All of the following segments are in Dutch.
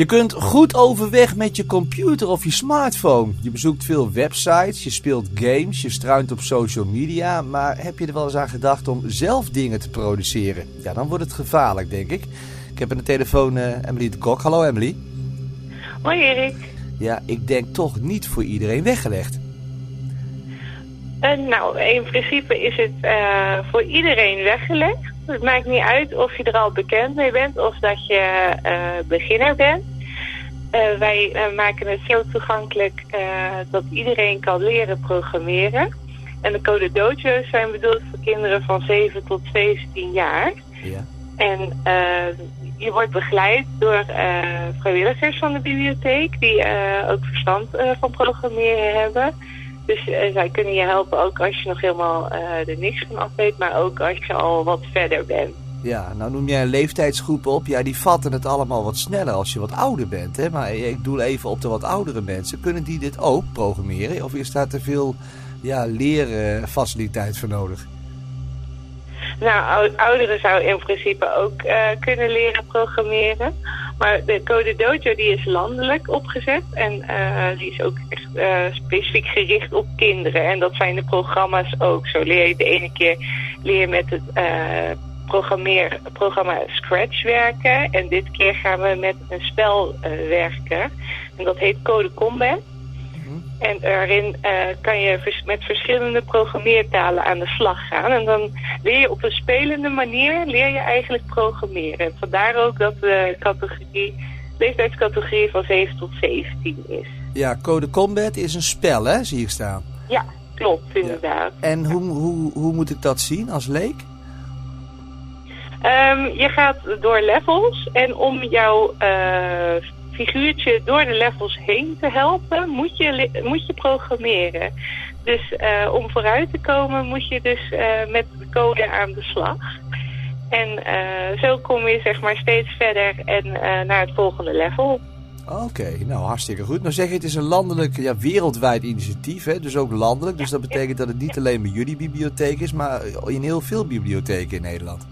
Je kunt goed overweg met je computer of je smartphone. Je bezoekt veel websites, je speelt games, je struint op social media. Maar heb je er wel eens aan gedacht om zelf dingen te produceren? Ja, dan wordt het gevaarlijk, denk ik. Ik heb aan de telefoon uh, Emily de Kok. Hallo Emily. Hoi Erik. Ja, ik denk toch niet voor iedereen weggelegd. Uh, nou, in principe is het uh, voor iedereen weggelegd. Het maakt niet uit of je er al bekend mee bent of dat je uh, beginner bent. Uh, wij uh, maken het zo toegankelijk dat iedereen kan leren programmeren. En de Code Dojo's zijn bedoeld voor kinderen van 7 tot 17 jaar. Ja. En je wordt begeleid door vrijwilligers van de bibliotheek... die ook verstand van programmeren hebben... Dus zij kunnen je helpen ook als je nog helemaal er niks van af weet, maar ook als je al wat verder bent. Ja, nou noem jij een leeftijdsgroep op. Ja, die vatten het allemaal wat sneller als je wat ouder bent. Hè? Maar ik doe even op de wat oudere mensen. Kunnen die dit ook programmeren? Of is daar te veel ja, leerfaciliteit voor nodig? Nou, ouderen zou in principe ook uh, kunnen leren programmeren. Maar de Code Dojo die is landelijk opgezet en uh, die is ook echt uh, specifiek gericht op kinderen. En dat zijn de programma's ook. Zo leer je de ene keer leer met het programma Scratch werken. En dit keer gaan we met een spel werken. En dat heet Code Combat. En daarin uh, kan je vers met verschillende programmeertalen aan de slag gaan. En dan leer je op een spelende manier leer je eigenlijk programmeren. En vandaar ook dat de categorie, leeftijdscategorie van 7 tot 17 is. Ja, Code Combat is een spel, hè? Zie ik staan. Ja, klopt, inderdaad. Ja. En hoe, hoe, hoe moet ik dat zien als leek? Um, je gaat door levels en om jouw uh, figuurtje door de levels heen te helpen, moet je, moet je programmeren. Dus uh, om vooruit te komen moet je dus uh, met de code aan de slag. En zo kom je zeg maar steeds verder en naar het volgende level. Oké, nou hartstikke goed. Nou zeg je, het is een landelijk, ja, wereldwijd initiatief, hè? dus ook landelijk. Dus dat betekent dat het niet alleen bij jullie bibliotheek is, maar in heel veel bibliotheken in Nederland.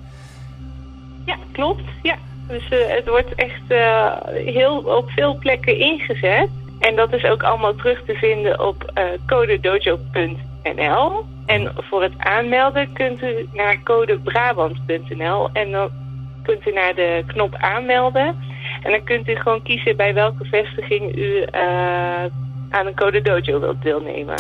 Klopt. Ja, dus uh, het wordt echt uh, heel op veel plekken ingezet. En dat is ook allemaal terug te vinden op uh, codedojo.nl. En voor het aanmelden kunt u naar codebrabant.nl en dan kunt u naar de knop aanmelden. En dan kunt u gewoon kiezen bij welke vestiging u aan een Code Dojo wilt deelnemen.